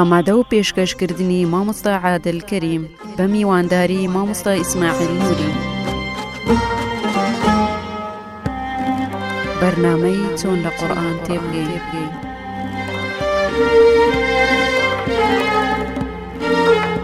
ئامادە و پێشکەشکردنی مامۆستا عادل کەریم بە میوانداری مامۆستا ئیسماعیل نووری. بەرنمەی چۆن لە قورآان تێبگەی. بسم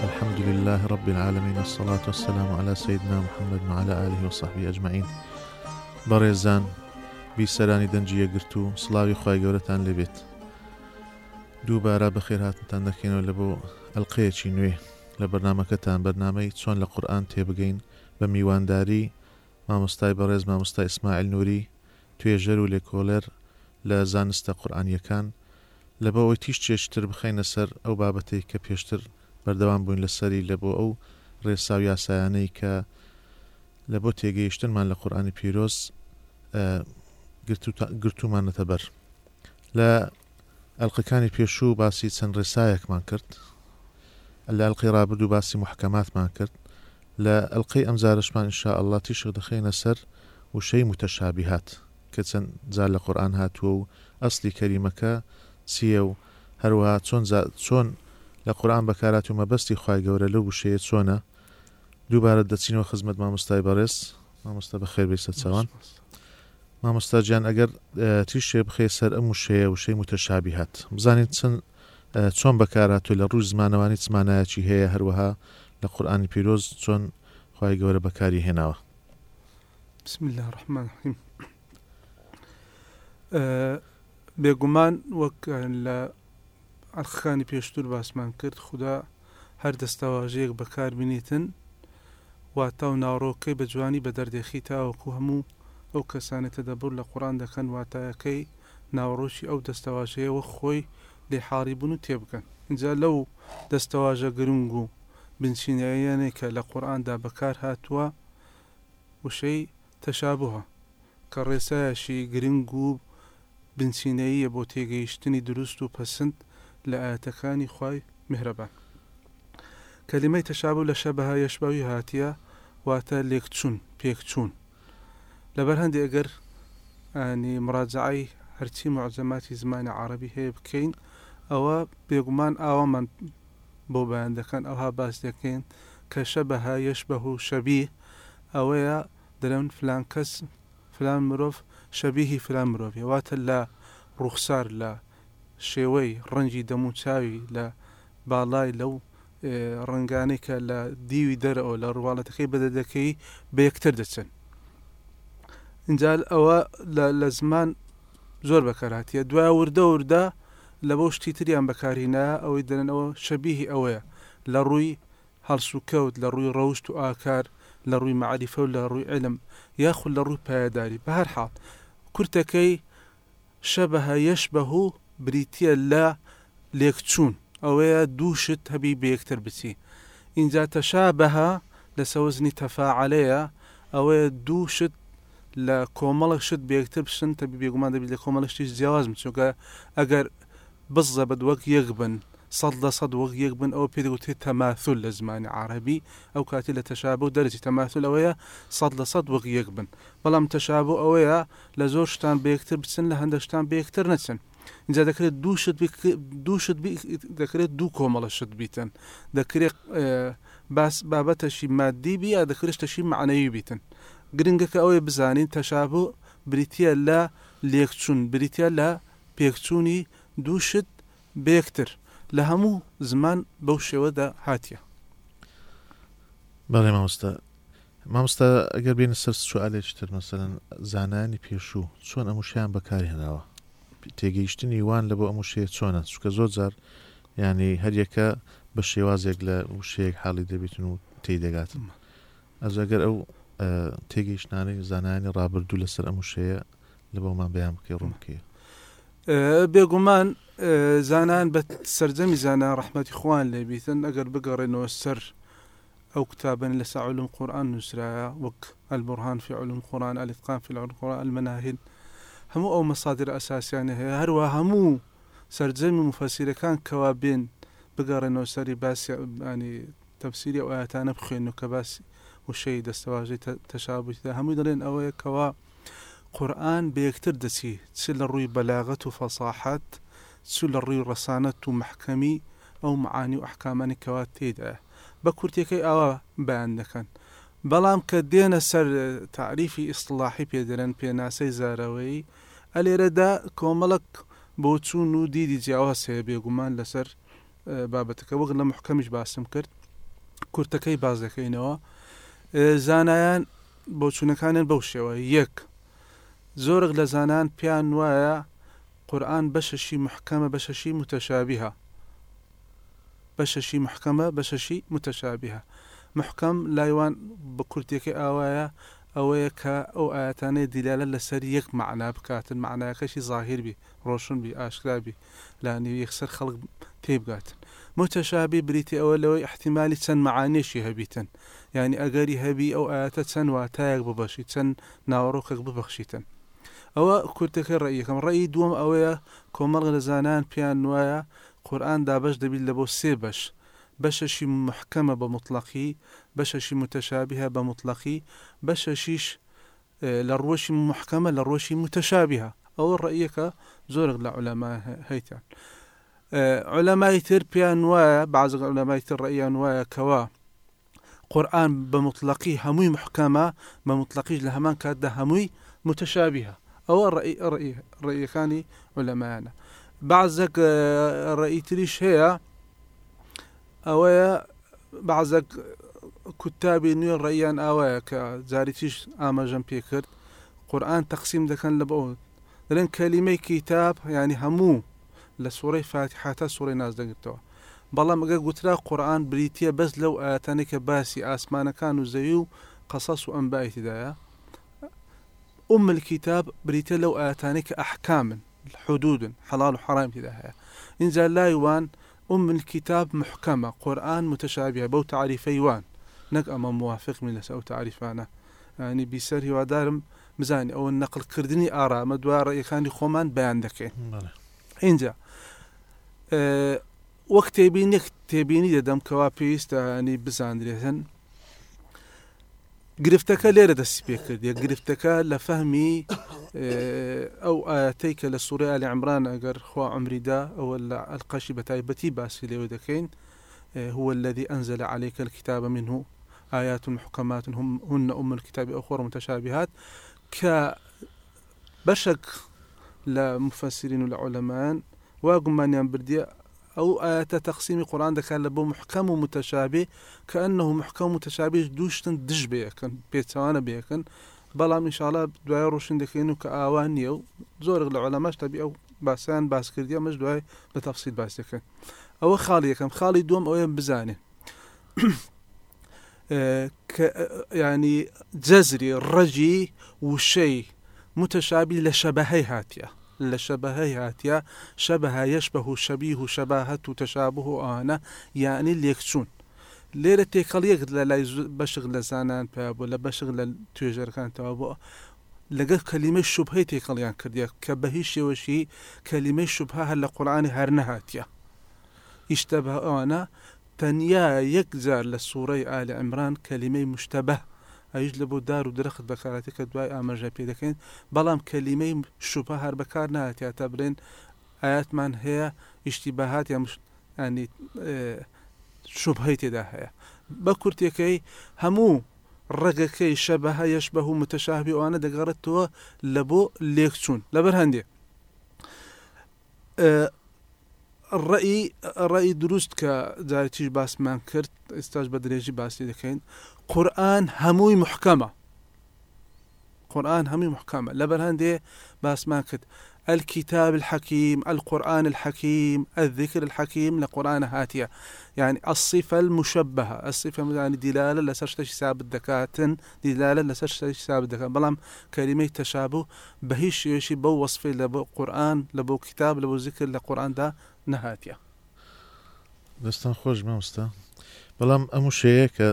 الحمد لله رب العالمين الصلاة والسلام على سيدنا محمد وعلى آله وصحبه أجمعين. بەڕێزان بیسەرانی دەنجی یەگرت و سڵاوی خی گەورەتان لەبێت. دووبارە بەخێر هاتنتان دەکەینەوە لە بۆ ئەلقەیەکی نوێ. لە بەرنمەکەتان بەرنمەی چۆن لە قورآن تێبگەین بە میوانداری مامۆستای بەڕێز مامۆستا ئیسماعیل نووری توێژەر و لێکۆلەر لە زانستە قورآانیەکان لە بەوەی تیش چێشتر بخینە سەر ئەو بابەتەی کە پێشتر بەردەوام بووین لەسەری لە بۆ ئەو ڕێسا و یاسایانەی کە لە بۆ تێگەیشتنمان لە قورآانی پیرۆز گرتومانەتە بەر. لە ئەلقەکانی پێشوو باسی چەند ڕێسایەکمان کرد. لە ئەلقی ڕابرد و باسی محکەماتمان کرد. لە ئەلقەی ئەمزارشمان انشاء الله تیشق دەخینە سەر وشەی متەشابیهات کە چەند جار لە قورآان هاتووە و ئەسلی کەریمەکە چییە و هەروەها چۆن چۆن لە قورآان بەکارات و مەبەستی خی گەورە لە وشەیە چۆنە؟ دووبارە دەچینەوە خزمەت مامۆستای بەڕێز. مامۆستا بە خێر بیسە چاوان. مامۆستاجیان ئەگەر تیشێ بخێ سەر ئەم وشەیە وشەی متەشابی هات. بزانین چەند چۆن بەکاراتوە لە ڕوو زمانەوانی چمانایەکی هەیە هەروەها لە قورآانی پیرۆز چۆن خی گەورە بەکاری هێناوە. بسم الله الرحمن الرحیم بێگومان وەک لە ئەرخەکانی پێشتور باسمان کرد خوددا هەر دەستاواژەیەک بەکار بینیتن واتە و ناوڕۆکەی بە جوانی بە دەردێخی تاوەکو هەموو ئەو کەسانێتە دەبور لە قڕان دەکەن واتایەکەی ناوڕۆشی ئەو دەستەواژەیەوە خۆی لێ حاڵی بوون و تێبگەن اینجا لەو دەستەواژە گرنگ و بنچینەیەنێک کە لە قورآاندا بەکار هاتووە وشەی تەشابووە کە ڕێسایشی گرنگ و بنچینەیە بۆ تێگەیشتنی دروست و پەسند لە ئاەتەکانی خی مهرەبان. کەلیمەی تەشابوو لە شەبەها یەشباوی هاتیە واتە لێکچوون پێکچوون. لەبەر هەندێک ئەگەر ئانی مڕاجعی هەرچی معزەماتی زمانی عربی هەیە بکەین ئەوە بێگومان ئاوامان بۆ بەیان دەکەن ئەوها باس دەکەین کە شەبەها یەش بەه و شەبی ئەوەیە دەرەون فلان کەس فلان مرۆڤ شەبیهی فلان مرۆڤ واتە لە ڕوخسار لە شێوەی ڕەنجی دەموچاوی لە باڵای لەو ڕنگانەی کە لە دیوی دەرەوە لە ڕواڵەتەکەی بەدەدەکەی بە یەکتر دەچن. اینجال ئەوە لە زمان زۆر بەکاراتیە دوای وردە وردا لە بۆ شتی تریان بەکارهینا ئەوەی دەنەوە شەبیهی ئەوەیە. لە ڕووی هەڵسوکەوت لە ڕووی ڕەوشت و ئاکار لە ڕووی معریفە و لە ڕووی علم یاخود لە ڕووی پایداری. بە هەر حاڵ کورتەکەی شەبەها یەش بەهوو بریتە لە لێکچوون. ئەوەیە دووشت هەبی بەیەکتر بچی. اینجا تەشا بەها لە سەوزنی تەفاعلەیە ئەوەیە دووشت لە کۆمەڵک شت بێکتر بشن تە بێگومان دەبی لە کۆمەڵشتی جیاواز چونکە ئەگەر بزە بە دووەک یەک بن سەد لە سەد وەک یەک بن ئەو پێدەوتێت تەماثل لە زمانی عربی. ئەو کاتی لە تەشاب و دەرەجی تەماثل ئەوەیە سەد لە سەد وەک یەک بن. بەڵام تەشاب ئەوەیە لە زۆر شتان بەیەکتر بچن لە هەندە شتان بەیەکتر نەچن اینجا دەکرێت دووشت دەکرێت دوو کۆمەڵە شت بیتن. دەکرێت باس بابەتەشی مادی بی یا دەکرێتشتەشی معنەوی بیتن. گرنگەکە ئەوەی بزانین تەشابوو بریتە لە لێکچوون بریتە لە پێکچوونی دووشت بێکتر لە هەموو زمان بەو شێوەدا هاتیە بەڵێ مامۆستا مامۆستا ئەگەر بینە سەر سوالێکتر مەسەن زانانی پێشوو چۆن ئەموشیان بەکاری هێناوە تێگەیشتنی وان لە بۆ ئەمە شێ چۆنە؟ چکە زۆر جار ینی هەریەکە بە شێوازێک لە وشەیەک حاڵی دەبێتن و تی دەگاتن ئەزەگەر ئەو تێگەیشتانەی زانانی ڕابردوو لەسەر ئەم شەیە لە بۆمان بەیان بکەی ڕوونکەیە بێگومان زانان بە سرجەمی زانان ڕحمەتی خوان لێبیتن ئەگەر بگەڕێنەوە سەر ئەو کتابن لە سعلم قورآن نووسراە وەک البرهان في علوم قرآن الاتقان في علوم قرآن المناهل هەموو ئەو مەسادر ئەساسیانە هەیە. هەروە هەموو سرجەمی مفەسیرەکان کەوا بێن بگەڕێنەوە سەری باسیانی تەفسیری ئەو ئاەتانە بخوێن و کە باسی وشەی دەستەواژەی تەشابوویدا هەمووی دەڵێن ئەوەیە کەوا قورآن بەیەکتر دەچی. چ لە ڕووی بەلاغەت و فەساحەت چ لە ڕووی ڕەسانەت و محکەمی ئەو معانی و ئەحکامانی کەوا تێدایە بە کورتەکەی ئەوە بەیان دەکەن. بەڵام کە دێنە سەر تعریفی ئیسلاحی پێدەرن پێناسەی زارەوەی ئەلێرەدا کۆمەڵک بۆ چوون و دیدی جیاواز هەیە بێگومان لەسەر بابەتەکە. وەک لە محکەمیش باسم کرد. کورتەکەی باز دەکەینەوە زانایان بۆ چوونەکانیان بەو شێوە. یەک زۆرق لە زانان پیان وایە قورآن بەشەشی محکەمە بەشەشی متەشابیها. بەشەشی محکەمە بەشەشی متەشابیها. محکەم لایوان بە کورتێکی ئاوایە ئەوەیە کە ئەو ئاەتانەی دیلالە لەسەر یەک معنا بکاتن معناەکەشی زاهیر بی ڕۆشن بی ئاشکرابی لانی یەکسەر خەڵک تێبگاتن متەشابی بریتی ئەوە لەوەی احتیممالی چەند معانێشی هەبیتن. ینی ئەگەری هەبی ئەو ئاەتە چەند واتایەک ببەشی چەند ناوەڕۆکێک ببەخشیتن. ئەوە کورتەکە ڕێیەکەم. ڕێی دووەم ئەوەیە کۆمەڵ لە زانان پیان وایە قورآن دابش دەبیت لە بۆ سێ بەش. بەشەشی محکەمە بە مطلقی بەشەشی متەشابیها بە مطلقی بەشەشیش لە ڕۆشی محکەمە لە ڕۆشی متەشابیها ئەوە ڕێیەکە زۆرگ لە عولەما هەیتان علەمای تر پیان وایە باز علەمای تر ڕێیان وایە کەوا قورآن بە مطلقی هەمووی محکەمە بە مطلقیش لە هەمان کاتدا هەمووی متەشابیها ئەوە ڕێیەکانی علەمایانە بعضێک ڕێی تریش هەیە ئەوەیە بعضێک کوتابی نوێ ڕێیان ئاوایە کە جاریتیش ئاماژەم پێ کرد. قورآن تەقسیم دەکەن لە بەوە دەڵێن کەلیمەی کتاب ینی هەموو لە سوڕی فاتحاتە سوڕی ناز دەگرتەوە بەڵام ئەگە گوترا قورآن بریتە بەس لەو ئاەتانێک کە باسی ئاسمانەکان و زەوی و قەسەس و ئەمبایتیدایە أم الكتاب بريتە لەو ئاەتانێک کە ئەحکامن حدود حلال و حرام تدا هەیە اینجا لایوان أم الكتاب محكمة قرآن متشابهة بو تعريفي وان نك أما موافق من لسا أو تعريفانا. يعني بيسر هو دارم مزاني. أو النقل كردني آراء. مدوار رأيخاني خومان بيان دكين. اینجا وەک تێبینێک تێبینی دەدەم کەوا پێویستە ینی بزانرێتن گرفتەکە لێرە دەستی پێ کرد یە گرفتەکە لە فەهمی ئەو ئاەتەی کە لە عمران ئەگەر خوا عمریدا ئەوە لە ئەلقەشی بەتایبەتی باسی لێوە دەکەین هو الذي أنزل عليك الكتاب منه. آيات محكمات هم هن أم الكتاب أخرى متشابهات. كبشك لمفسرين ئەو ئاەتە تەقسیمی قورآان دەکات لە بۆ محکەم و متەشابێ کە ئەنە محکەم و متەشابێش دووشتن دش بەکەن پێچوانە بێکن بەڵام میشاالە دوای ڕۆشن دەکەین و کە ئاوان نییە و زۆرێک لە عەمەش تەبی ئەو باسییان باسکردی ئەمەش دوای بە تەفسید باسەکەن ئەوە خاڵی یەکەم. خاڵی دوم ئەوە بزانێ ینی جەزری ڕەجی وشەی متەشابی لە شەبەهەی هاتیە. لە شەبەهەی هاتیە شەبەها یەش بە و شەبی و شەباهەت و تەشابه و ئاە یعنی لێکچوون لێرە تێکەڵیەک لە لای بەشق لە زانان پێ بوو لە بەشق لە توێژەرەکانتەوە بۆ لەگەر کەلیمە شوبهەی تێکەڵیان کردیا کە بە هیچ شێوەشی کەلیمەی شوبها هەر لە قورآانی هەر نەهاتیە. ئیشتەبە ئەوانە تەنیا یەک جار لە سوورەی ئالی ئەمران کەلیمەی مشتەبە ئەویش لە بۆ دار و درەخت بەکارەتی کە دوای ئاماژە پێ دەکەین بەڵام کەلیمەی شوپە هەر بەکار نهاتیا تا برێن ئاياتمان هەیە ئیشتی بەهات یا ینی شوبهەی تێدا هەیە. بە کورتەکەی هەموو ڕێگەکەی شەبەها یەش بە و متەشاهبی ئەوانە دەگەڕێتەوە لە بۆ لێکچوون. لەبەر هەندێ ڕئی ڕئی دروست کە جارێکیش باسمان کرد ئێستاش بە درێژی باسی دەکەین. قورآن هەمووی محکەمە قورآن هەمووی محکەمە لەبەر هەندێ باسمان کرد الكتاب الحكيم القرآن الحكيم الذكر الحكيم لقرآن هاتية يعني الصفة المشبهة. الصفة يعني دلالة لسرش ثابت دكاتن دلالة لسرش ثابت دكات بلام كلمة تشابه بهيش يشي بو وصفة لبو قرآن لبو كتاب لبو ذكر لقرآن دا نهاتية دەستان خۆش مامستا بەڵام ئەم شەیە کە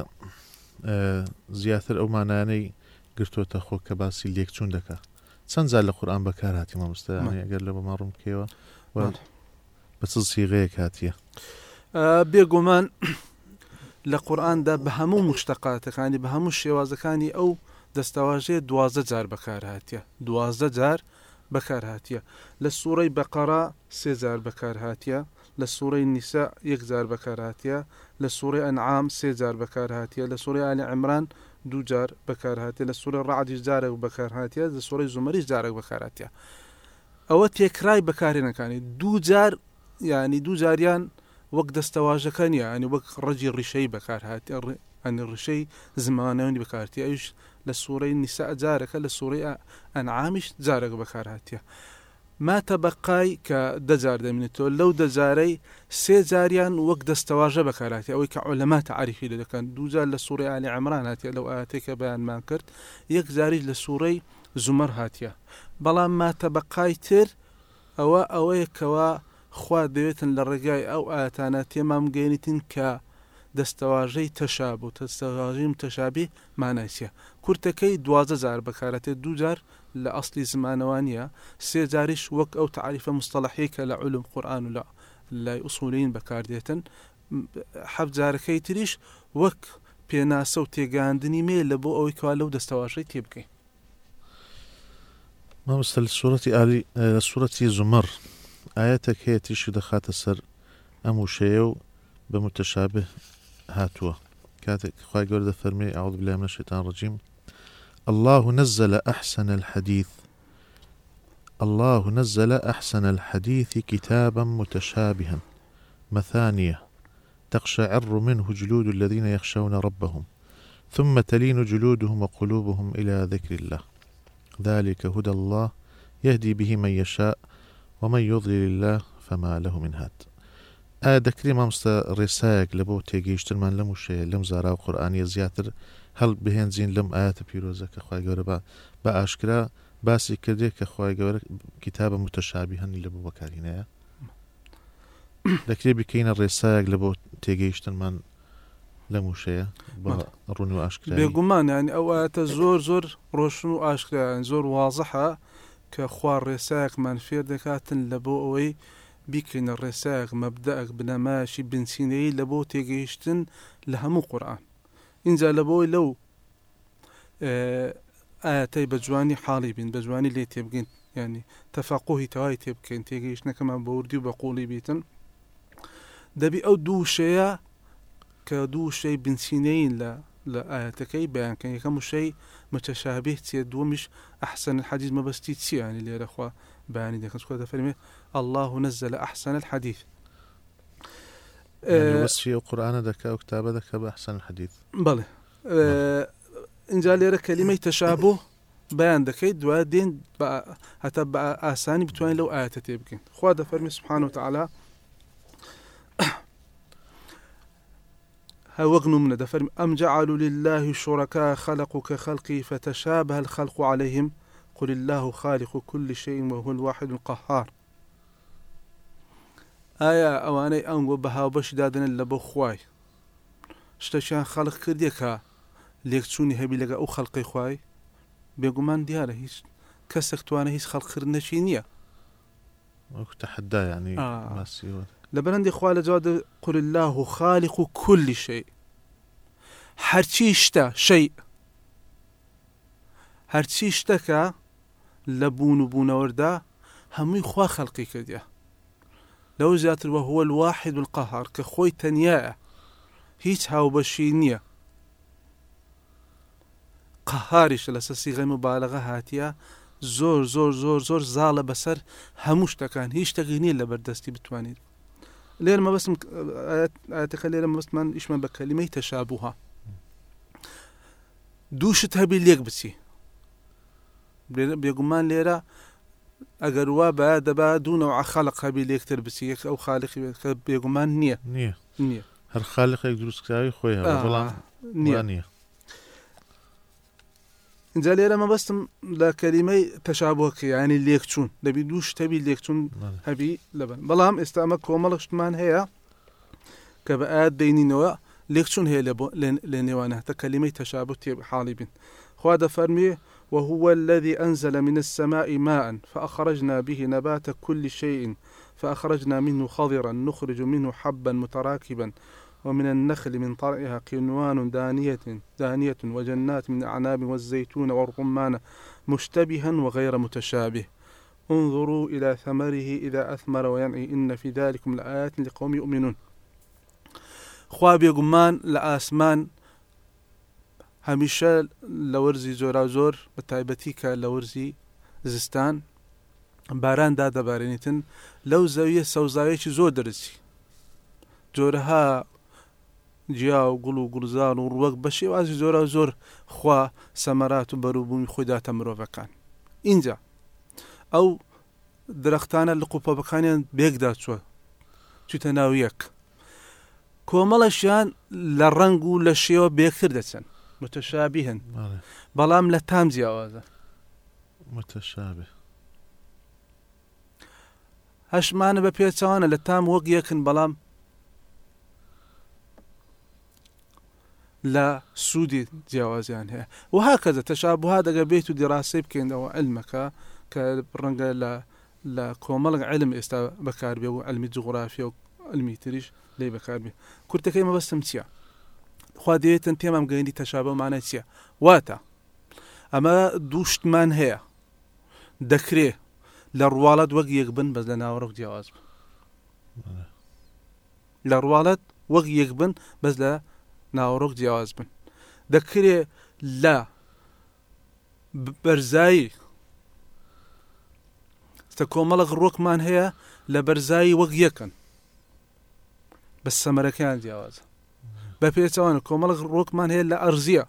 زیاتر ئەو مانانەی گرتوۆتە خۆ کە باسی لێکچوون دەکات چەند زار لە قورآان بەکارهاتی مامۆستا ئەگەر لە بەما ڕوم بکەوە بە چ سیغەیە کاتیە بێگومان لە قورآاندا بە هەموو مشتقاتەکانی بە هەموو شێوازەکانی ئەو دەستەواژەیە دوازە جار بەکارهاتیە دوازە جار بەکارهاتیە لە سوورەی بەقەرا سێزار بەکارهاتیە لە سوورەی نیسا یەکجار بەکارهاتیە لە سوورەی ئەنعام سێجار بەکارهاتیە لە سوورەی ئالی ئەمران دووجار بەکارهاتێ لە سوورە ڕعدی جارێک بەکارهاتە لە سوورەی زمەری جارێک بەکاراتە ئەوە تێکرای بەکارێنەکانی دووجار ینی دوو جاریان وەک دەستەواژەکە نیە ئەنی وەک ڕەجی ڕیشەی بەکارهاتی ئەنی ڕشەی زمانەوەنی بەکارتی ئەوش لە سوورەی نیسا جارەکە لە سوورەی ئەنعامیش جارێک بەکارهاتە ما تەبقای کە دەجار دەمێنێتەوە لەو دەجارەی سێ جاریان وەک دەستەواژە بەکاراتی ئەوەی کە ئۆلەما تعریفی لە دەکەن دووجار لە سووری علی ئەمران هااتە لەو ئااتێکە بەیانمان کرد یەک زاریش لە سوورەی زومەر هااتە بەڵام ما تەبقای تر ئەوە ئەوەیەکەوە خوا دەوێتن لە ڕێگای ئەو ئاەتانە تێمام گەێنیتن کە دەستەواژەی تەشاب و تەستەواژیم تەشابی مانایسیە کورتەکەی دوازە زار بەکارەتێت دووجار لە ئەسلی زمانەوانیە سێجاریش وەک ئەو تعریفە مستەلحی کە لە علوم قورآن و لە لای ئوسولین بەکاردێتن حەف جارەکەی تریش وەک پێناسە و تێگاندنی مێ لە بۆ ئەوەی کوا لەو دەستەواشەی تێ بکەین مامۆستا لە سوورەتی ئالی لە سوورەتی زمەر ئاەتێک هەیە تیشی دەخاتە سەر ئەم وشەیە و بە متەشابه هاتووە كاتك خواهي قول فرمي أعوذ بالله من الشيطان الرجيم. الله نزل أحسن الحديث. الله نزل أحسن الحديث كتابا متشابها. مثانية تقشعر منه جلود الذين يخشون ربهم ثم تلين جلودهم وقلوبهم إلى ذكر الله. ذلك هدى الله يهدي به من يشاء ومن يضلل الله فما له من هاد. ئایا دەکری مامستە ڕێسایەک لە بۆ تێگەیشترمان لەم وشەیە لەم زیاتر هەڵ بهێنزین لەم ئاەتە پیرۆزە کە خخوای گەورە بە بە ئاشکرا باسی کردێک کە خخوای گەورە کتابە متەشابی هەنی لە بۆ بەکارینەیە دەکرێ بکەینە ڕێسایەک لە بۆ تێگەیشتنمان لە موشەیە ڕون و ئاشکرا بێگومان ینی ئەو ئاەتە زۆر زۆر ڕۆشن و ئاشکرایان زۆر وازەحە کە خوار ڕێسایەکمان فێر دەکاتن لە بۆ ئەوەی بیکەینە ڕێساق مەبدەک بنەماشی بنسینەی لە بۆ تێگەیشتن لە هەموو قورآن اینجا لە بۆی لەو ئاەتەی بە جوانی حاڵی بین بە جوانی لێ تێبگەین ینی تەفاقۆهی تەوای تێ بکەین تێگەیشتنەکەمان بە وردی و بە قوڵی بیتن دەبی ئەو دوو شەیە کە دوو شەی بنسینەین لە لە ئاەتەکەی بەیانکە یەکەم وشەی متەشابه چێ دووەمیش ئەحسن الحەدیث مەبەستی چیانی لێرەخوا بياني دي. خلص فرمي الله نزل أحسن الحديث. يعني بس في قرآن ذكاء وكتابة ذكاء بأحسن الحديث. بله آه إنجا ليرة كلمة تشابه بيان دەکەیت دوا دێن هەتا بە ئاسانی بتوانین لەو ئاەتە تێ بکەین خوا دەفەرمی سبحانه وتعالى. وەگن منە دەفەرمی ئەم جعلوا لله شركاء خلقوا كخلقي فتشابه الخلق عليهم؟ قل الله خالق كل شيء وهو الواحد القهار. ئایا ئەوانەی ئەنگۆ بەهاو بەش دادنن لە بۆ خوای؟ شتەشیان خەڵق کردێکە لێکچوونی هەبی لەگە ئەو خەڵقی خوای؟ بێگومان دیارە هیچ کەسێک توانە هیچ خەڵقکردنەچی نییە. تحدا يعني آه. لە بەرەندی خوا لە جواد قل الله خالق كل شيء. هەرچی شتە شەی هەرچی شتەکە لە بوون و بوونەوەردا هەمووی خوا خەڵقی کردیا لەو زیاتر وە هو الواحد القهار کە خۆی تەنیایە هیچ هاوبەشی نییە قەهاریش لە سەسی غەم و بالغە هاتیە زۆر زۆر زۆر زاڵە بەسەر هەموو شتەکان هیچ شتێکی نییە لە بەردەستی بتوانیت لێر مەبەستم ئاەتەکە لێرە مەبستمان ئیشمە بە کەلیمەی تەشابووها دووشت هەبی لێک بچی ئەگەر وا بە دەبا دوونەوە خەڵق هەبی لێکتر بچی یەک ئەو خاڵقی بێگومان نییە. نییە. نییە. هەر خالقێک دروستکراوی خۆی بەڵام نییە. نییە. اینجا لێرە مەبەستم لە کەلیمەی تەشابۆکە ینی لێکچوون. دەبی دوو شتەبی لێکچوون هەبی لەبن بەڵام ئێستا ئەمە کۆمەڵە شتمان هەیە کە بە ئاات دەینینەوە لێکچوون هەیە لە نێوانە تە کەلیمەی تەشابوت تێ حاڵی بن خوا دەفەرمێ وهو الذي أنزل من السماء ماء فأخرجنا به نبات كل شيء فأخرجنا منه خضرا نخرج منه حبا متراكبا ومن النخل من طرعها قنوان دانية دانية وجنات من أعناب والزيتون والرمان مشتبها وغير متشابه. انظروا إلى ثمره إذا أثمر وينعي إن في ذلكم لآيات لقوم يؤمنون. خوا بێگومان لە ئاسمان هەمیشە لە وەرزی زۆرا زۆر بە تایبەتی کە لە وەرزی زستان باراندا دەبارێنیتن لەو زەویە سەوزاوێکی زۆر دەرسی. جۆرەها جیا و گوڵ و گوڵزان و ڕوەک بە شێوازی زۆرە زۆر خوا سەمەرات و بەروبوومی خۆداتە مرۆڤەکان. اینجا. ئەو درەختانە لە قوپەبەکانیان بێکدا چوە چیتە ناو یەک کۆمەڵەشیان لە ڕنگ و لە شێوە بێکتر دەچن. بەڵێ بەڵام لە تام جیاوازە. متەشابێ هەشمانە بە پێچوانە لە تام وەک یەکن بەڵام لە سوودی جیاوازیان هەیە. و هاکەدە تەشابها دەگە بێت و دیڕاستی بکەینەوە علمەکە کە ڕەنگە لە لە کۆمەڵک علم ئێستا بەکاربێ و ئەلمی جغرافیا و ئەلمی تریش لێ بەکاربێ. کورتەکەی مەبەستم چییە؟ خوا دەوێتن پێمام گەیندی تەشابەمانە چییە؟ واتە. ئەمە دووشتمان هەیە. دەکرێ. لە ڕواڵەت وەک یەک بن بەس لە ناوەڕۆک جیاواز بن. لە ڕواڵەت وەک یەک بن بەس لە ناوەڕۆک جیاواز بن. دەکرێ لە بەرزایی تە کۆمەڵک ڕۆکمان هەیە لە بەرزایی وەک یەکەن بە سەمەرەکان جیاوازە بە پێچوانە کۆمەڵک ڕۆکمان هەیە لە ئەرزیە.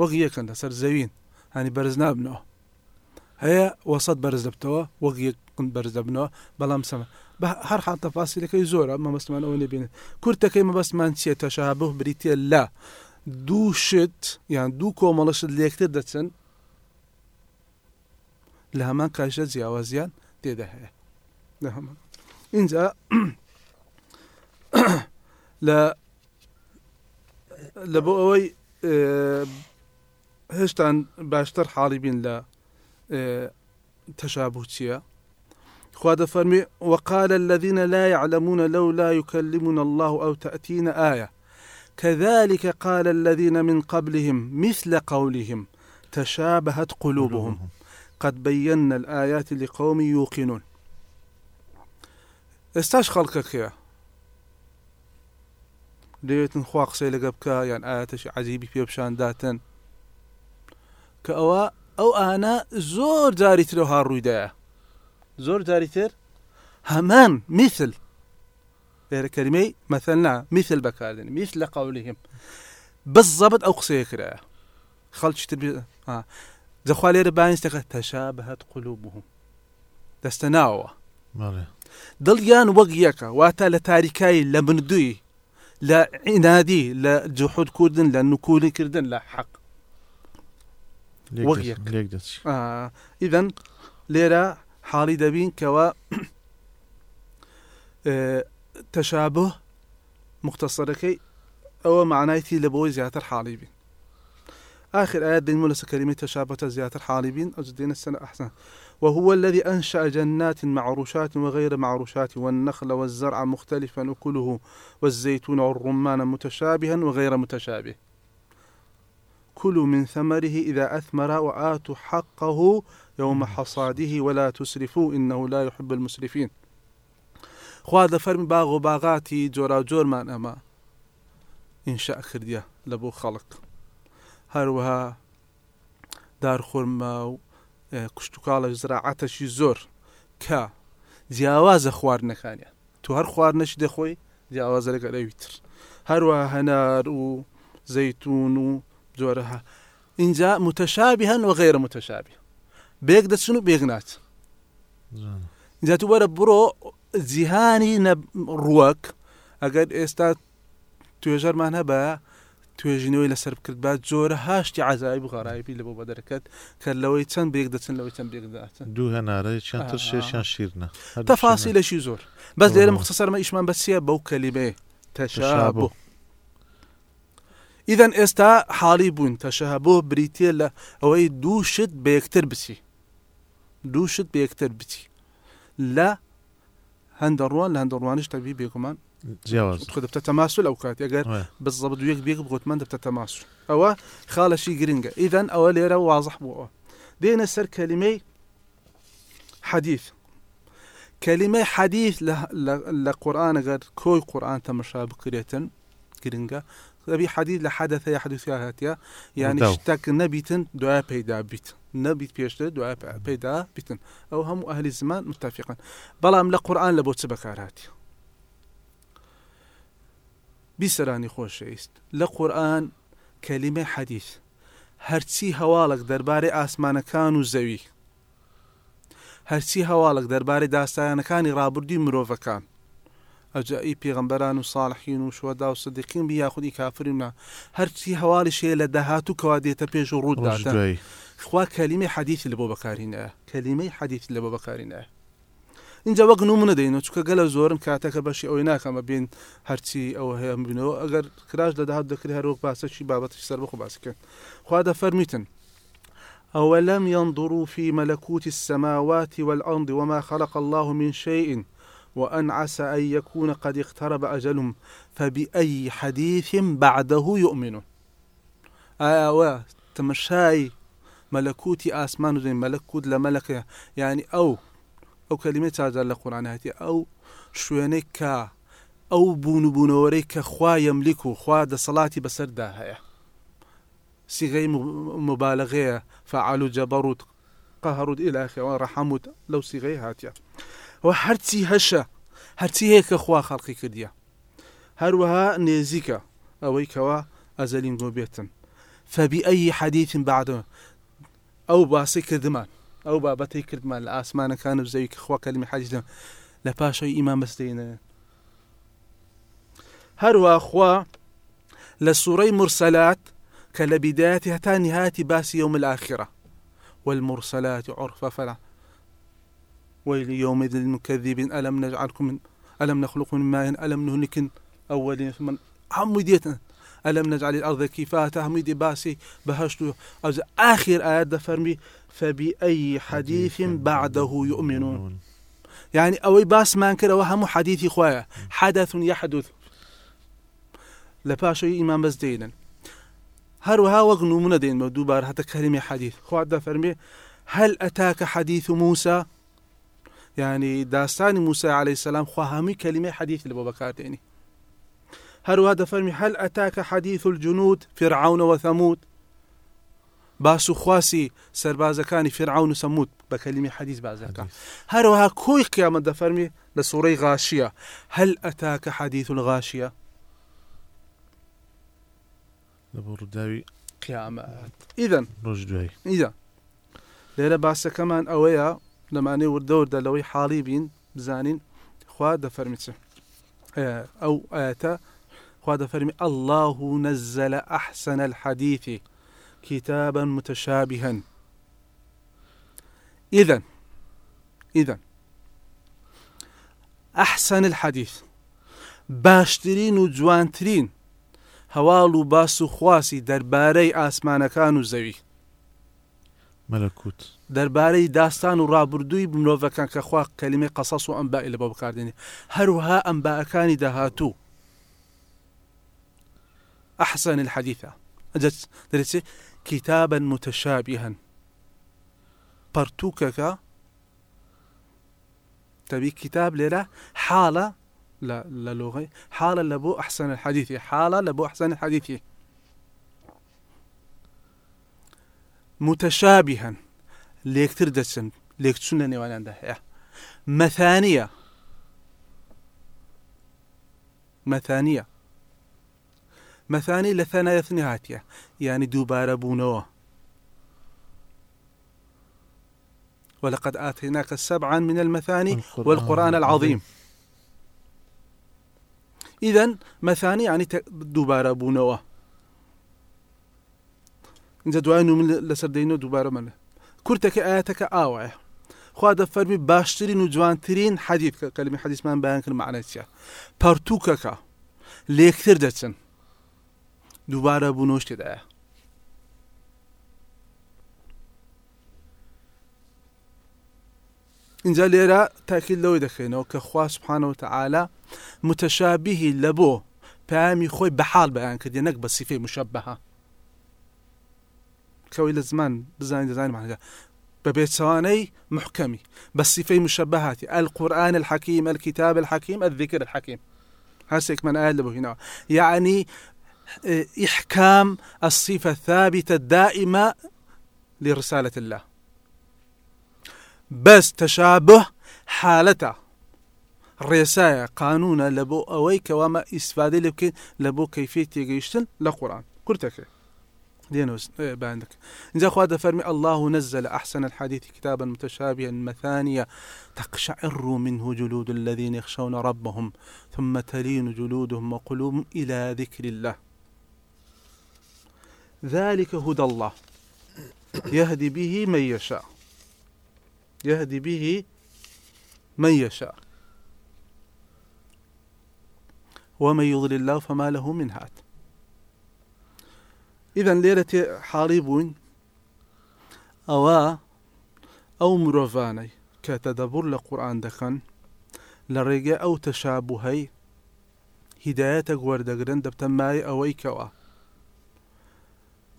وەک یەکەن لەسەر زەوین هەنی بەرز نابنەوە. هەیە وەسەد بەرز دەبتەوە وەک یەکن بەرز دەبنەوە. بەڵام سەمە بە هەر حاتە پاسیلەکەی زۆرە مەمەستمان ئەوە نبینێت کورتەکەی مەبەستمان چیە تەشابه بریتە لە دوو شت یان دوو کۆمەڵەشت لێکتر دەچن. لە هەمان کاژە جیاوازیان تێدا هەیە. لە هەمان. اینجا لە لە بۆ ئەوەی هێشتان باشتر حاڵی بین لە تشابه چییە خوا دەفەرمی وقال الذين لا يعلمون لولا يكلمنا الله أو تأتينا آية. كذلك قال الذين من قبلهم مثل قولهم تشابهت قلوبهم. قد بينا الآيات لقوم يوقنون. استاش خەڵکەکەیە دەوێتن خوا قسەی لەگە بکە یان ئاەتەش عجیبی پێپشانداتن کە ئەوە ئەو ئانا زۆر جاری ترە هاڕوویدایە. زۆر جاری تر هەمان مثل لێرە کەریمەی مەثلنا مثل بەکاردن مثل لە قولهم بالضبط ئەو قسەیە کرایە. خەڵکی تر جەخوا لێرە بانستەکە تەشا قلوبهم دەستە ناوە. دڵیان وەک یەکە واتە لە تاریکایی لە بندووی جوحود کوردن لە نکولیکردن لە حەق لێک وەک دەچ- یەک. لێک دەچی ئیدەن لێرە حاڵی دەبین کەەوە تەشابه مختصرەکەی ئەوە معنایەتی لە بۆی زیاتر حاڵی بین آخر آيات دين مولا كلمة تشابه زيادة حالبين أو دين السنة أحسن. وهو الذي أنشأ جنات معروشات وغير معروشات والنخل والزرع مختلفا أكله والزيتون والرمان متشابها وغير متشابه. كلوا من ثمره إذا أثمر وآتوا حقه يوم حصاده ولا تسرفوا إنه لا يحب المسرفين. خوا دەفەرمی باغ و باغاتی جۆرا جۆرمان ئەمە ئینشاء کردیە لە بۆ خەڵک هەروەها دارخۆرمە و کوشتتوکاڵە زراعەتەشی زۆر کە جیاوازە خواردنەکانیان تو هەر خواردنەش دەخۆی جیاوازە لەگە لەویتر هەروە هەنار و زەیتون و جۆرەها اینجا متەشابی هەن و غێرە متەشابی. بێک دەچن و بێک ناچ اینجا تو وەرە بڕۆ جیهانی ڕووەک ئەگەر ئێستا توێژەرمان هەبە توێژینەوەی لەسەر بکرد با جۆرە هاشتی عزایی بغڕایبی لە بۆ بە دەرەکەت کە لەوەی چەند بێک دەچن لەوەی چەند بێک داچن دوو هەنارە چیان تر. شێشیان شیرنە تەفاسی لەشی زۆر. بەس لێرە آه. مختصەرمە ئیشمان بەسیە بەو تەشابه. تەشابوو ئیدەن ئێستا حاڵی بوون تەشەها بۆ بریتە لە ئەوەی دوو شت بە یەکتر بچی. دوو شت بە یەکتر بچی. لە لە تەبی بێگومان. جیاواز خۆ دەبتە تەماسول ئەو کات ئەگەر وای. بالضبط دوو یەک بێک بگوتمان دەبتە تەماسول ئەوە خاڵەشی گرنگە ئیدەن ئەوە لێرە وازح بووەوە دێنە سەر کەلیمەی حەدیث کەلیمەی حەدیث لە- لە- لە قورآن ئەگەر کۆی قورآن تەمەشا بکرێتن گرنگە دەبی حەدیث لە حەدەثە یا حەدوثیا هاتیە یعنی وداو. شتێک نەبیتن دوای پەیدا بیت نەبیت پێشتر دوای پێ- پەیدا بیتن ئەو هەموو ئەهلی زمان متتافقن بەڵام لە قورآن لە بۆ چ بەکارهاتی بیسەرانی خۆشەویست لە قورآن کەلیمە حەدیث. هەرچی هەواڵک دەربارەی ئاسمانەکان و زەوی. هەرچی هەواڵک دەربارەی داستایانەکانی ڕابردوی مرۆڤەکان. ئەجایی پێغمبەران و ساڵحین و شوەدا و سدیقین بی یاخودی کافرینە هەرچی هەواڵی شەیە لە داهاتوو کەوا دێتە پێش و دوایی خوا کەلیمەی حەدیث لە بۆ بەکارینە کەلیمەی حەدیث لە بۆ بەکارینە اینجا وەک نمونە دەینەوە چکە گەلە زۆرم کاتەکە بەشی ئەوەی ناکەمە بین هەرچی ئەوە هەیە بینەوە ئەگەر کراش لە داهات دەکری هەروەک باسەکی بابەتی سەر بخۆ باسەکەن خوا دەفەرمیتن أولم ينظروا في ملكوت السماوات والأرض وما خلق الله من شيء وأن عسى أن يكون قد اقترب أجلهم فبأي حديث بعده يؤمنون آه تمشاي ملكوتي آسمان ملكوت لملكة يعني أو ئەو کەلیمە چاجار لە قورانەتی ئەو شوێنەی کە ئەو بوون و بوونەوەرەی کە خوا یەملیک و خوا دەسەڵاتی بەسەردا هەیە سیغەی مبالغەیە فعال و جەبەڕوت قەهڕوت ئیلاخەوە ڕەحەموت لەو سیغەی هاتیە و هەرچی هەشە هەرچی هەیە کە خوا خەڵقی کردیە هەروەها نێزیکە ئەوەی کەوا ئەزەلین بۆ بێتن فەبی ئەی حەدیثین بعدە ئەو باسی کردمان ئەو بابەتی کردمان لە ئاسمانەکان و زەوی کە خوا کەلمی حەدیث لە لە پاشەوەی ئیمان بەستێنە هەروە خوا لە سوورەی مرسەلات کە لە بیدایەتی هەتا نهاتی يوم الآخرة. والمرسلات عرفا فلا. ويل يومئذ للمكذبين. ألم نجعلكم من ألم نخلقكم من ماء؟ ألم نهلك أولين ثم هم ديتنا ألم نجعل الأرض كفاتا هم دي باسي بهشتو آخر آيات فرمي فبأي حديث بعده يؤمنون. يعني أوي باس ما كده وهم حديثي خويا حدث يحدث. لباشو إمام بس دينا. هروها وقنو من دين دوبار حتى كلمة حديث. خو ده فرمي هل أتاك حديث موسى؟ يعني داستان موسى عليه السلام خو همي كلمة حديث لبو بكار هروها ده فرمي هل أتاك حديث الجنود فرعون وثمود؟ باس و خواسی سربازەکانی فرعون و سەموت بە کەلیمی حەدیث بازەکە هەروەها کۆی قیامەت دەفەرمی لە سوورەی غاشیە هەل ئەتاکە حەدیث الغاشیە لە بۆ ڕووداوی قیامەت ئیدەن ڕۆژ دوایی ئیدا لێرە باسەکەمان ئەوەیە لەمانەی وردەوردە لەوەی حاڵی بین بزانین خوا دەفەرمیچە ئەو ئاەتە خوا دەفەرمی الله نزل أحسن الحديث كتابا متشابها. إذا إذا أحسن الحديث باشترين و جوانترین هەواڵ و باس و خواسی دەربارەی ئاسمانەکان و زەوی. مەلەکوت. دەربارەی داستان و ڕابردووی مرۆڤەکان کە خوا کەلیمەی قەسەس و ئەمبای لە بە بکاردێنێ. هەروها ئەمباەکانی داهاتوو. أحسن الحديث. أجت درسي كتابا متشابها. برتوكك تبي كتاب ليلة؟ حالة. لا لا لغة. حالة لبو أحسن الحديث. حالة لبو أحسن الحديث. متشابها. ليكتر دسن ليكتسون نيوان ده مثانية. مثانية. مثاني لثنا يثني هاتية يعني دوبارة بونوه ولقد آتيناك سبعا من المثاني والقرآن العظيم. إذا مثاني يعني دوبارة بونوه إنت دوانو من لسردينو دوبارة من كرتك آياتك آوعة خوا دەفەرمی باشترین و جوانترین حەدیث کە کەلمی حەدیثمان بەیان کرد معنای چیە پەرتوکەکە لێکتر دەچن. دووبارە بوونەوە شتێدایە اینجا لێرە تاکیل لەوەی دەکەینەوە کە خوا سبحانەوە تەعالا متەشابیهی لە بۆ پامی خۆی بەحاڵ بەیان کردی نەک بە سیفەی مشەبەها کەوەی لە زمان بزانین دەزانین معنەکە ببيتسواني محكمي بس في مشبهات القرآن الحكيم الكتاب الحكيم الذكر الحكيم هسيك من آية هنا يعني إحكام الصفة الثابتة الدائمة لرسالة الله. بس تشابه حالته. الرساية قانون لبو أويك وما استفادة لبك لبو كيفية يجيشتن لقرآن. كرتك دينوس إيه، بعندك إذا أخوات فرمي الله نزل أحسن الحديث كتابا متشابها مثانية تقشعر منه جلود الذين يخشون ربهم ثم تلين جلودهم وقلوبهم إلى ذكر الله. ذلك هدى الله. يهدي به من يشاء. يهدي به من يشاء. ومن يضلل الله فما له من هاد. إذا ليلة حاربون أو أو مرۆڤانەی کە تەدەبور لە قورآان دەکەن لە ڕێگە ئەو تەشابوهەی هیدایەتە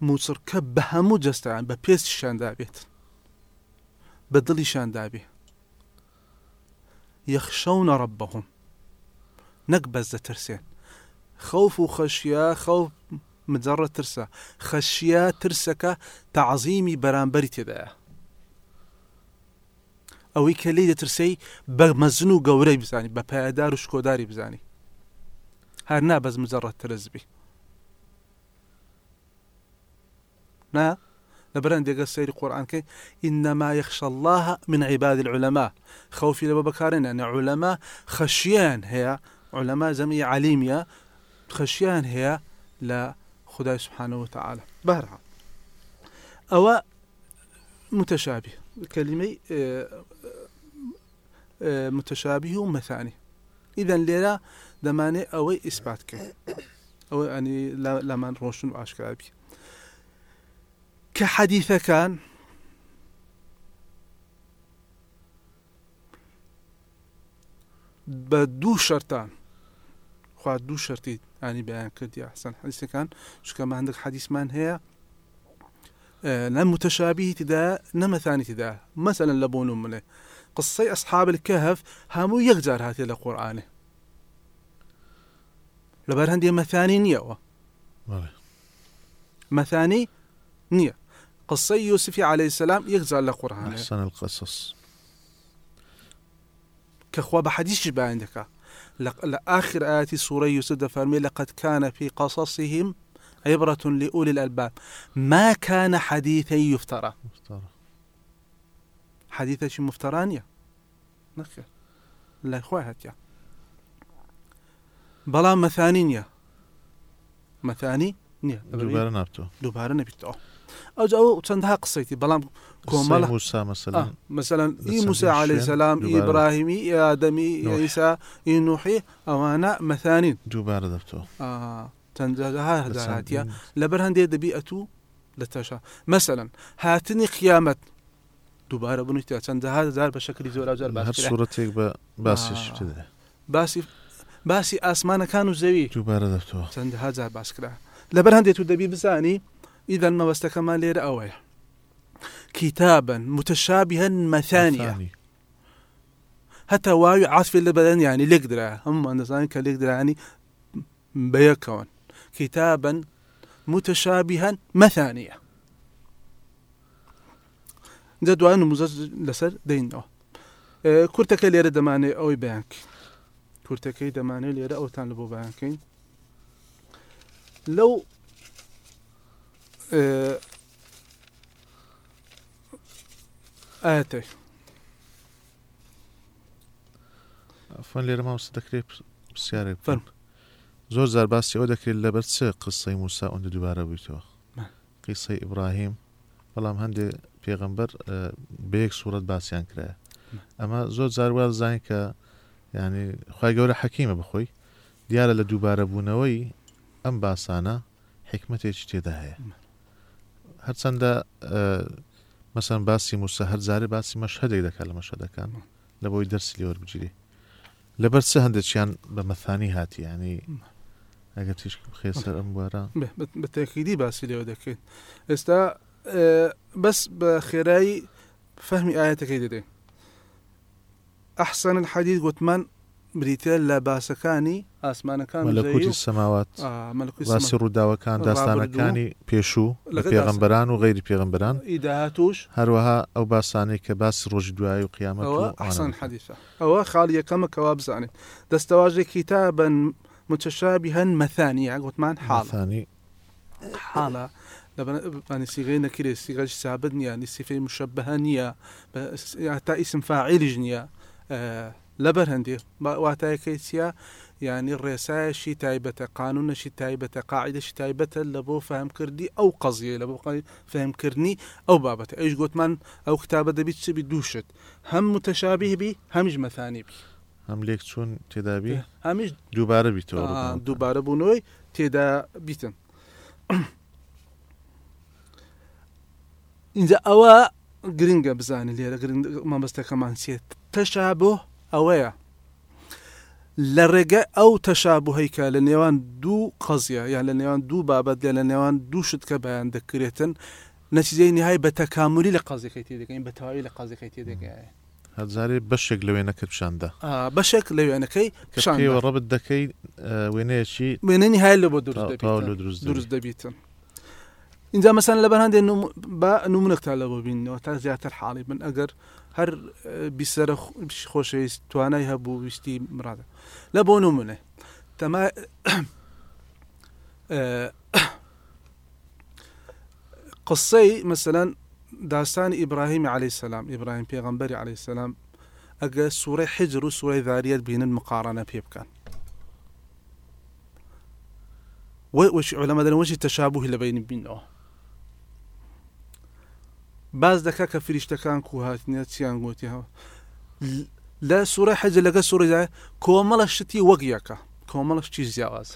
موچڕکە بە هەموو جستیان بە پێستیشاندا بێت بە دڵیشاندا بێ یەخشەونە ڕەبەهم نەک بەس دەترسێن خەوف و خەشیە خەوف مجرە ترسە خەشیە ترسەکە تەعزیمی بەرامبەری تێدایە ئەوەی کە لی دەترسی بە مەزن و گەورەی بزانی بە پایدار و شکۆداری بزانی هەر نا بەس مجرڕەت نا لبران السير قرآن كي إنما يخشى الله من عباد العلماء. بكارين يعني علماء خشيان هي علماء زمية عليمية خشيان هي لا خدای سبحانه وتعالى. بهرها أو متشابه كلمة آه، آه، متشابه ومثاني إذا ليرا دماني أو إثبات كي. أو يعني لما روشن وأشكال كحديث كان بدو شرطان. خوا دوو شەرتی ئانی بەیان کردی حسن. حەدیسەکان شکەمە هەندێک حەدیسمان هەیە لە متشابهی تدا نەمەثانی تدا. مثلا لە بۆن منێ قسەی ئەسحاب الكهف هەموو یەکجار هاتێ لە قورآانێ لەبەر هەندێ مەثانی نییەوە بەڵێ. مەثانی نییە قسەی یوسفی عليه السلام لە قورآانێ أحسن القصص. كخوا بحديث باندك لآخر آيات سورة يوسف فرمي لقد كان في قصصهم عبرة لأولي الألباب. ما كان حديثا يفترى. مفترى. حديثا شي مفترانية نخير لا إخوة هاتيا بلا مثانية مثاني نية دووبارە نابتەوە دوبارە نەبیێتەوە ئەو ئەو چەندها قسەیتی بەڵام کۆمەڵە موسا مەسەلا آه مثلا إي موسى عليه السلام. إبراهيمي إي آدمي إي نوح. عيسى إي نوحي أوانا مثانين. دووبارە دەبتەوە آه تنجها هذا بەسان- هاتيا لبر هندي دبيئة لتشا مثلا هاتني قيامة دووبارە بنیتە چەندەها هزار بە شکری زۆر جار هەر باس سوورەتێک بە باسیش آه. تدا باسی باسی ئاسمانەکان و زەوی دووبارە دەفتەوە چەند هزار باس کرا لەبەر هەندێک و دەبی بزانی ئیدەن مەوەستەکەمان لێرە ئەوەیە کتابا متشابها مثانية ثانی. هەتا واوی عاصفی لە بەدەن ینی لێک درا هەمومان دەزانین کە لێک درانی بەیەکەون کتابا متشابها مثانية جا دوای نموزە لەسەر دەینەوە ئێ، کورتەکە لێرە دەمانێت ئەوەی بەیانکی کورتەکەی دەمانێت لێرە ئەوتان لە بۆ بەیانکەین لەو ئێ، ئاەتەی فەن لێرە مامۆستا دەکرێت پرسیارێک. فەرم. زۆر زار باسی ئەوە دەکرێت لەبەر چ قسەی موسا ئەوەندە دووبارە بوویتەوە. قسەی ئیبراهیم بەڵام هەندێک پێغەمبەر اه، بەیەک سوورەت باسییان کرایە ئەمە زۆر جاروە زانین کە ینی خی گەورە حەکیمە بخۆی دیارە لە دووبارە بوونەوەی ئەم باسانە حکمتێکی تێدا هەیە. هەرچەندە اه، مەسەن باسی موسە هەرزارێ باسی مەشهدێک دەکات لە مەشهدەکان مە. لە بۆی دەرسی لێوە بگیری لەبەر چه هەندێکیان بە مەثانی هاتی ینی مە. ئەگەر تیش خێسەر ئەم بوارە بێ، بە- بە تاکیدی باسی لێوە دەکەین ئێستا ئێ، بەس بە خێرایی فەهمی ئاەتەکەی دەدەین ئەحسن الحەدید گوتمان بریتە لە باسەکانی ئاسمانەکان و و- سەماوات آه، سەما- ڕووداوەکان ڕابردوو. داستانەکانی پێشوو لە لەگەڵ پێغەمبەران و غیری پێغەمبەران ئیداهاتوش هەروەها ئەو باسانەی کە باسی ڕۆژی دوای و قیامەت و ئەوە خاڵ یەکەمە کەوا بزانێت دەستەواژێک کتابن متشابها مثانية گوتمان حاڵ مەثانی حاڵە لەبەنی سیغی نەکرێت سیغەش سابت نییە نیسیفەی مشبهە نییە بە- تا ئیسم فاعیلیش نییە آه، لەبەر هەندێ واتایەکەی چیە ینی ڕێسایشی تایبەتە قانونەشی تایبەتە قاعدەشی تایبەتە لە بۆ فهمکردی ئەو قەزیە لە بۆ فهمکردنی ئەو بابەتە ئەوش گوتمان ئەو کتابە دەبیت چبی دووشت هەم متەشابه بی هەمیش مەثانی بی هەم لێک چوون تێدابی هەمیش دووبارە بیتەوە آه، ڕووداوەکان. دووبارە بوونەوەی تێدا بیتن اینجا ئەوە گرنگە لێرە گرنگ مامەستەکەمان سێت تەشا بۆ ئەوەیە. لە ڕێگە ئەو تەشابوهیکە لە نێوان دوو قەزیە یان لە نێوان دوو بابەت لە لە نێوان دوو شت کە بەیان دەکرێتن نەتیجەی نهای بە تەکاملی لە قازەکەی تێدەکەین بە تەواوی لە قازەکەی تێدەگەی هەرزارێ بەشێک لە وێنەکە پیشاندا. بەشێک لە وێنەکەی کەشکەوە ڕەبت دەکەی وێنەیەکی وێنەنی های لە بۆ دروست لە دەبیتن. اینجا مەسەن لە بەرهندێ بە نمونەکتا لە بۆ بینەوە تا زیاتر حاڵی بن. ئەگەر هەر بیسەرە خۆشەویست توانای هەبوو ویستی مرادە لە بۆ نمونە تەما قسەی مثلەن داستانی ئیبراهیمی عليه السلام ئیبراهیم پێغمبەری عليه السلام ئەگە سوورەی حجر و سوورەی ذاریەت بینن مقارانە پێ بکەن وش دەن وەشی تەشابوهی لە بینی بینەوە باز دەکا کە فریشتەکان کو هاتنە چیان گوتیەوە لە سوورە حەجە لەگە سوورەدا کۆمەڵە شتی وەک یەکە کۆمەڵش چی زیاواز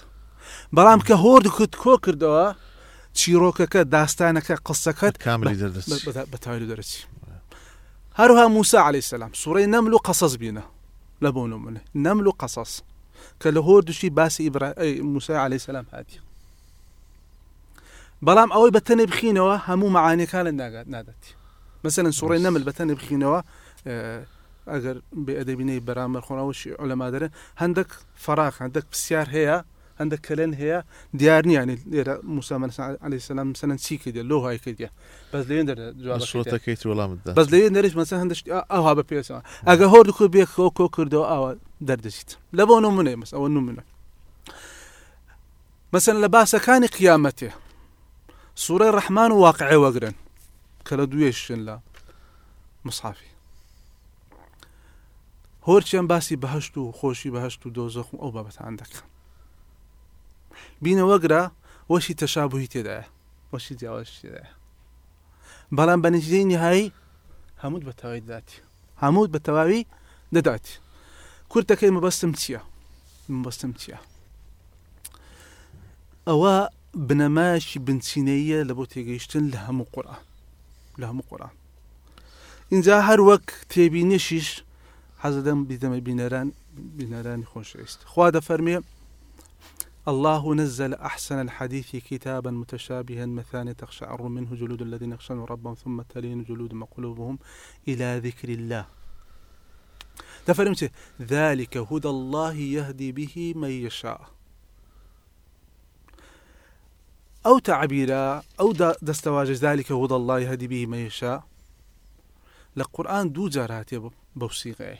بەڵام کە هۆر دکت کۆ کردەوە چیرۆکەکە داستانەکە قسەکەت کاملی بەتاوی دەرەچی هەروها موسا عليه السلام سوورەی نەمل و قەسەس بینە لە بۆ نمونە نەمل و قەسەس کە لە هۆر دوشی باسی ئیبرا موسا عليه السلام هاتی بەڵام ئەوەی بەتەنێ بخینەوە هەموو معانەکان لە ناگات نادەتی مثلەن سوڕی نەمل بەتەنێ بخینەوە ئەگەر بێ ئەدەبینەی بەرامبەر خۆناوەشی ئەلەما دەرن هەندێک فراق هەندێک پرسیار هەیە هەندێک کەلەن هەیە دیار نییانی لێرە موسامە علی سلام سەن چی کردێ لۆ های کردە بەس لێن سوۆتەکەی وەڵامدا بەس لێ نەریش مەسە هەندشت ئەوها بە پێسەوە ئەگە هۆر دکو بێ کۆ کردەوە ئەوە دەردەچیت لە بۆ نمونێ مەس ئەوە نمونە مەسن لە باسەکانی قیامەتێ سوورەی ڕەحمان و واقعێ وەگرن کە لە دوێشن لە مسحافی هۆرچیان باسی بەهشت و خۆشی بەهشت و دۆزەخ و ئەو بابەتان دەکەن بینە وەگرا وەشی تەشابووی تێدایە وەشی جیاواش تێدایە. بەڵام بەنجدەی نهایی هەمووت بە تەواوی داتی هەمووت بە تەواوی دەداتی. کورتەکەی مەبەستم چییە؟ مەبەستم چییە؟ ئەوە بنەماشی بنچینەیە لە بۆ تێگەیشتن لە هەموو قورآن لە هەموو قورآن اینجا هەر وەک تێبینیشیش حەزدەم بیدەمە بینەران بینەرانی خۆشەویست خوا دەفەرمێ الله نزل أحسن الحديث كتابا متشابها مثاني تخشعر منه جلود الذين يخشون ربهم ثم تلين جلودهم وقلوبهم إلى ذكر الله. تفرمت ذلك هدى الله يهدي به من يشاء. أو تعبيرا أو دستواج ذلك هدى الله يهدي به من يشاء. لقرآن دو جارات بوسيغي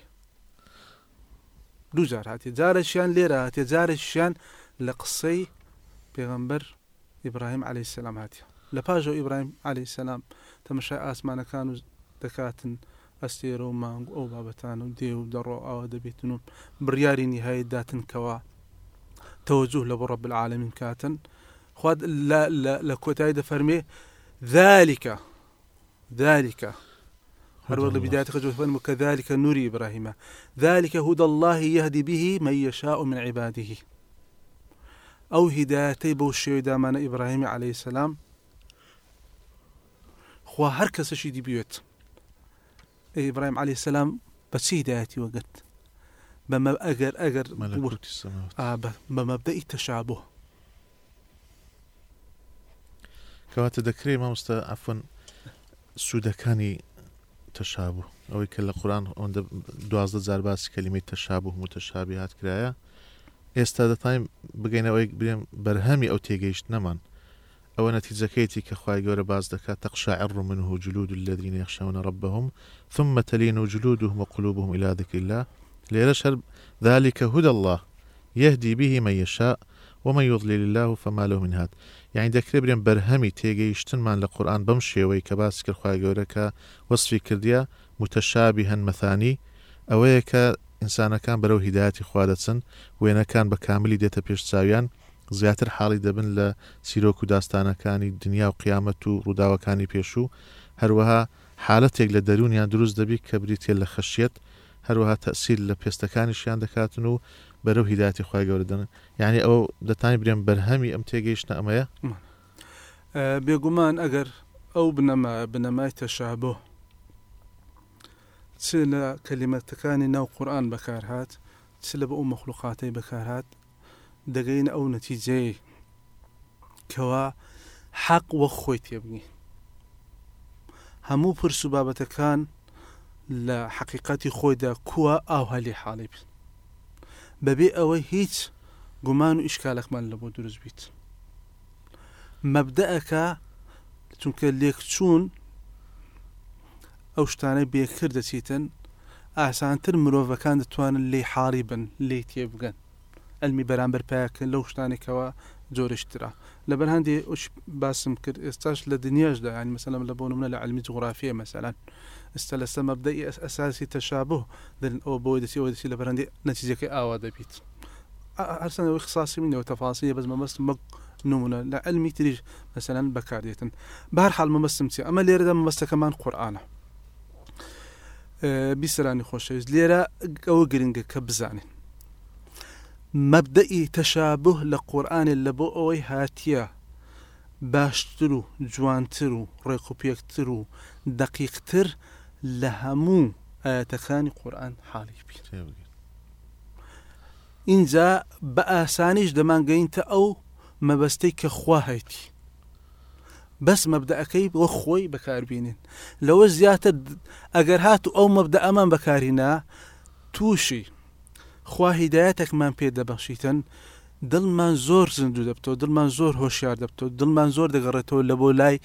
دو جارات. جارشيان ليرات جارشيان لە قسەی پێغەمبەر ئیبراهیم عليه السلام هااتە لە پاژەوە ئیبراهیم عليه السلام. تەمەشای ئاسمانەکان و دەکاتن ئەستێرە و مانگ ئەو بابەتان و دێ و دەڕۆ ئەوە دەبێتن و بڕیاری نهایی داتنکەوە تەوەجوه لە بۆ ڕب العالمین کاتن خواد لە کۆتایی دەفەرمێ ذلك ذلك. هر وقت بداية خجوة كذلك نوري إبراهيم. ذلك هدى الله يهدي به من يشاء من عباده. ئەو هیداەتەی بەو شێوی دامانە ئیبراهیمی عليه سلام خوا هەر کەسەشی دیبێت ئیبراهیم عليه سلام بەچی هیداەتی وەگرت بەمە ئەگەر ئەگەر بە مەبدەئی تەشابوو کەواتە دەکرێت مامۆستا ئەفن سوودەکانی تەشابوو ئەوەی کە لە قورآان ئەوەندە دوازدە جار باسی کەلیمەی تەشابوو متەشابی هات کرایە ئێستا دەتایم بگەینەوەی برێم بەرهەمی ئەو تێگەیشت نەمان. ئەوە نەتیجەکەیتی کە خخوای گەورە باز دەکات تقشعر منه جلود الذين يخشون ربهم ثم تلين جلودهم وقلوبهم إلى ذكر الله. ليرى شرب ذلك هدى الله يهدي به من يشاء ومن يضلل الله فما له من هاد يعني دەکرێ برێن بەرهەمی تێگەیشتنمان لە قورآان بەم شێوەی کە باس کرد خوای گەورەکە وەصفی کردیا متەشابی هەن مەثانی ئەوەیە کە ئینسانەکان بەرەو هیداەتی خوا دەچن وێنەکان بە کاملی دێتە پێشچاویان زیاتر حاڵی دەبن لە سیرۆک و داستانەکانی دنیا و قیامەت و ڕووداوەکانی پێشوو هەروەها حالەتێک لە دەرونیان دروست دەبی کە بریتێ لە خەشیت هەروەها تەسیل لە پێستەکانیشیان دەکاتن و بەرەو هیداتی خی گەوردن یعنی ئەو دەتانی برێن بەرهەمی ئەم تێگەیشتە ئەمەیە؟ بێگومان ئەگەر ئەو بنەما بنەمای تەشابۆ چ لە کەلیمەتەکانی ناو قورآن بەکارهات چ لە بە ئەو مەخلوقاتەی بەکارهات دەگەین ئەو نەتیجەیە کەوا حەق وە خۆی تێبنی هەموو پرس و بابەتەکان لە حقیقەتی خۆیدا کووە ئاو هەلی حاڵی بێت بەبێ ئەوەی هیچ گومان و ئیشکالەکمان لە بۆ دروست بیت. مەبدەەکە چونکە لێکچوون ئەو شتانەی بێکرد دەچیتن ئاسانتر مرۆڤەکان دەتوانن لی حاڵی بن لی تێبگەن ئەلمی بەرامبەر پاکن لەو شتانێکەوە جۆرشترا لەبەر هەندێ باسم کرد ئێستاش لە دنیاشدا ینی مەسەلم لە بۆ منە لە علمی جغرافیە مەسەلان ئستا لە سە مەبدەی ئەساسی تەشابوو دەن ئەو بۆی دەسی ئەوە دەسی لە بەرەندی نەتیجەکەی ئاوا دەبیت هەرسەنەوەی خصاسی منەوە تەفاسی بەس مەمەست مەک نمونە لە ئەلمی تریش مەسەلەن بەکاردێتن بار حال مەمەستم چی ئەمە لێرەدا مەمەستەکەمان قورآانە بیسرانی خۆشەویست لێرە ئەوە گرنگە کە بزانین مەبدەئی تەشابه لە قورآانێ لە بۆ ئەوەی هاتیە باشتر و جوانتر لە هەموو ئاەتەکانی قورآن حاڵی بێت اینجا بە ئاسانیش دەمانگەینتە ئەو مەبەستەی کە خوا هەیتی بەس مەبدەەکەی بۆ خۆی بەکاربیێنین لەوە زیاتر ئەگەر هات و ئەو مەبدە ئەمان بەکارینا تووشی خوا هیدایەتێکمان پێ دەبەخشیتن دڵمان زۆر زیندوو دەبتەوە دڵمان زۆر هۆشیار دەبتەوە دڵمان زۆر دەگەڕێتەوە لە بۆ لای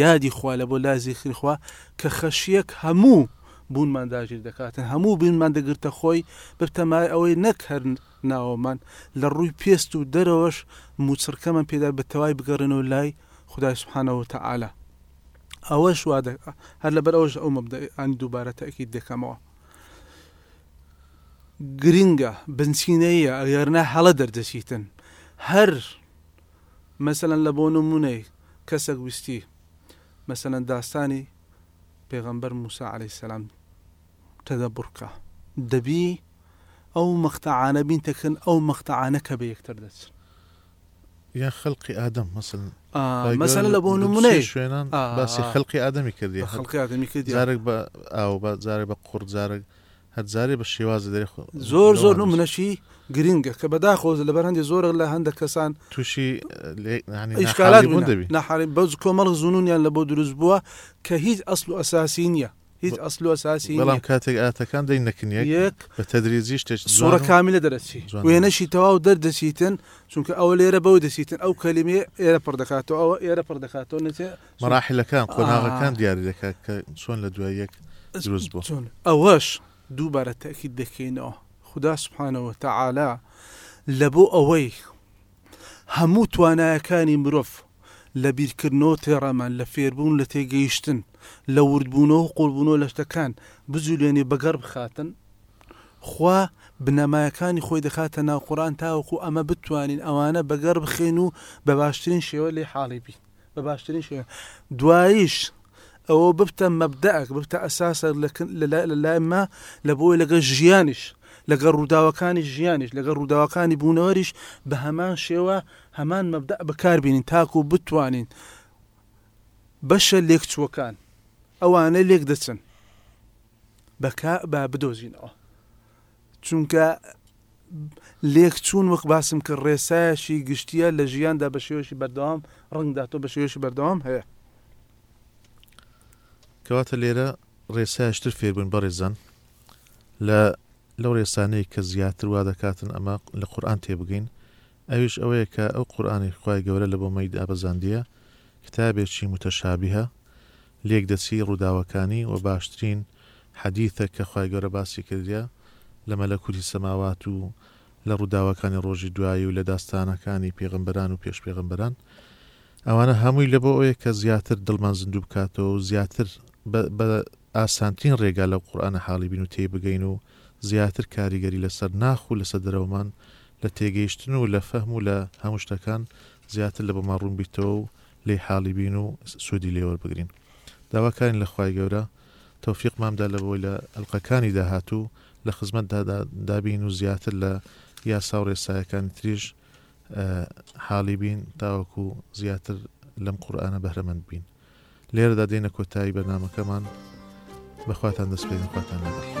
یادی خوا لە بۆ لای زیخریخوا کە خەشیەک هەموو بوونمان داگیر دەکاتن هەموو بینمان دەگرتە خۆی بتەمای ئەوەی نەک هەر ناوەمان لە ڕووی پێست و دەرەوەش موچرکەمان پێدا بەتەوای بگەڕێنەوە لای خدای سبحانەوە تەعاالە ئەوەش وا هەر لەبەر ئەوش ئەو مەبدەئان دووبارە تاکی دەکەمەوە. بنسینەیە ئەگەرنا هەڵە دەردەچیتن هەر مەسەەن لە بۆ نمونەی کەسێک ویستی مەسەەن داستانی پێغەمبەر موسا عليه سلام تەدە بڕکە دەبی ئەو مەختەعاانە بین تەکەن ئەو مەختەعاانە کە بە یەکتر دەچن یان خەڵقی ئادەم مەسن آه مەسەلە لە بۆ نمونەی شوێنان آه، باسی آه. خەڵقی ئادەمی کردی. خەڵقی ئادەمی کردی. جارێک بە ئاو بە جارێک بە قورت جارێک هەر جارێ بە شێوازە دەری زۆر زۆر نمونەشی گرینگە کە بەداخۆز لە بەرهەندی زۆرە لە هەندێک کەسان. تووشی ئیشکالات بوون بوون دەبی. نەحاڵی بەز کۆمەڵ زونونیان لە بۆ دروست بووە کە هیچ ئەسل و ئەساسی نییە. هیچ ئەسل و ئەساسی بەڵام نییە. کاتێک ئاتەکان دەی نەکنیەک یەک بە تەدریزی شتێک سوورە کامیلە دەرەچی. جوان. وێنەشی تەواو دەردەچیتن چونکە ئەوە لێرە بەو دەچیتن. ئەو کەلیمێ ئێرە پڕ دەکاتەوە. ئەوە ئێرە پڕ دەکاتەوە نچێ مەراحلەکان قۆناغەکان آه. دیاری دەکات کە چۆن لە دوای یەک دروست بوو. چۆن ئەوەش دووبارە تاکید دەکەینەوە. خدا سبحانەوە تەعالا لە بۆ ئەوەی هەموو توانایەکانی مرۆڤ لە بیرکردنەوە تێڕەمان لە فێربوون لە تێگەیشتن لە وردبوونەوە و قوڵبوونەوە لە شتەکان بزولێنێ بەگەر بخاتن. خوا بنەمایەکانی خۆی دەخاتە ناو قڕان تاوەکو ئەمە بتوانین ئەوانە بەگەر بخێن و بە باشترین شێوە لێ حاڵی بین. بە باشترین شێوە. دواییش ئەوە ببتە مەبدەک ببتە ئەساسە لە لای ما لە بۆی لەگە ژیانیش لەگە ڕووداوەکانی ژیانیش لەگە ڕووداوەکانی بوونەوەریش بە هەمان شێوە هەمان مەبدە بەکاربیین تاکو و بتوانین. بەشە لێکچووەکان ئەوانە لێک دەچن. بەکا با بدۆزینەوە. چونکە لێکچوون وەک باسم کرد ڕێسایشی گشتیە لە ژیاندا بە شێوەشی بەردەوام ڕنگداتۆ بە شێوەشی بەردەوام هەیە. کەواتە لێرە ڕێسایشتر فێربوون بەڕێزان لە لەو ڕێسانەی کە زیاتر وا دەکاتن ئەمە لە قورآان تێبگەین ئەویش ئەوەیە کە ئەو قورآانی خی گەورە لە بۆ مەیدا بەزاندیە کتابێکی متەشابیهە لێک دەچی ڕووداوەکانی و باشترین حەدیثە کە خی گەورە باسی کردیا لە مەلەکوتی سەماوات و لە ڕووداوەکانی ڕۆژی دوایی و لە داستانەکانی پێغمبەران و پێش پێغمبەران ئەوانە هەمووی لە بۆ ئەوەیە کە زیاتر دڵمان زیندوو بکاتەوە و زیاتر بە- ئاسانترین ڕێگا لە قورآانە حاڵی بین و تێ بگەین و زیاتر کاریگەری لەسەر ناخ و لەسەر دەرەوەمان لە تێگەیشتن و لە فەهم و لە هەموو شتەکان زیاتر لە بەمان ڕوون بیتەوە و لێ حاڵی بین و سوودی لێوەربگرین داواکارین لە خی گەورە تەوفیق مامدا لە بۆی لە ئەلقەکانی داهاتوو لە خزمەت دابین و زیاتر لە یاسا و ڕێسایەکانی تریژ اه، حاڵی بین تاوەکو زیاتر لەم قورآانە بەهرەمەند بین. لێرەدا دێنە کۆتایی بەنامەکەمان بەخواتان دەست پێ خواتان لەگەڵ